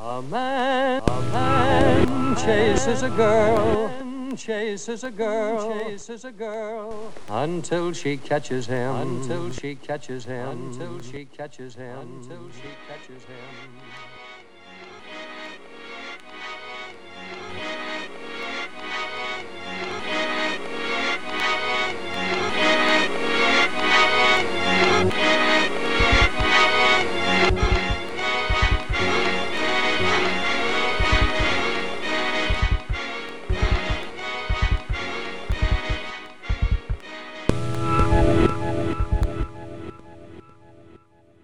A man, a man. Chases a girl, chases a girl, chases a girl. Until she catches him, until she catches him, until she catches him, until she catches him.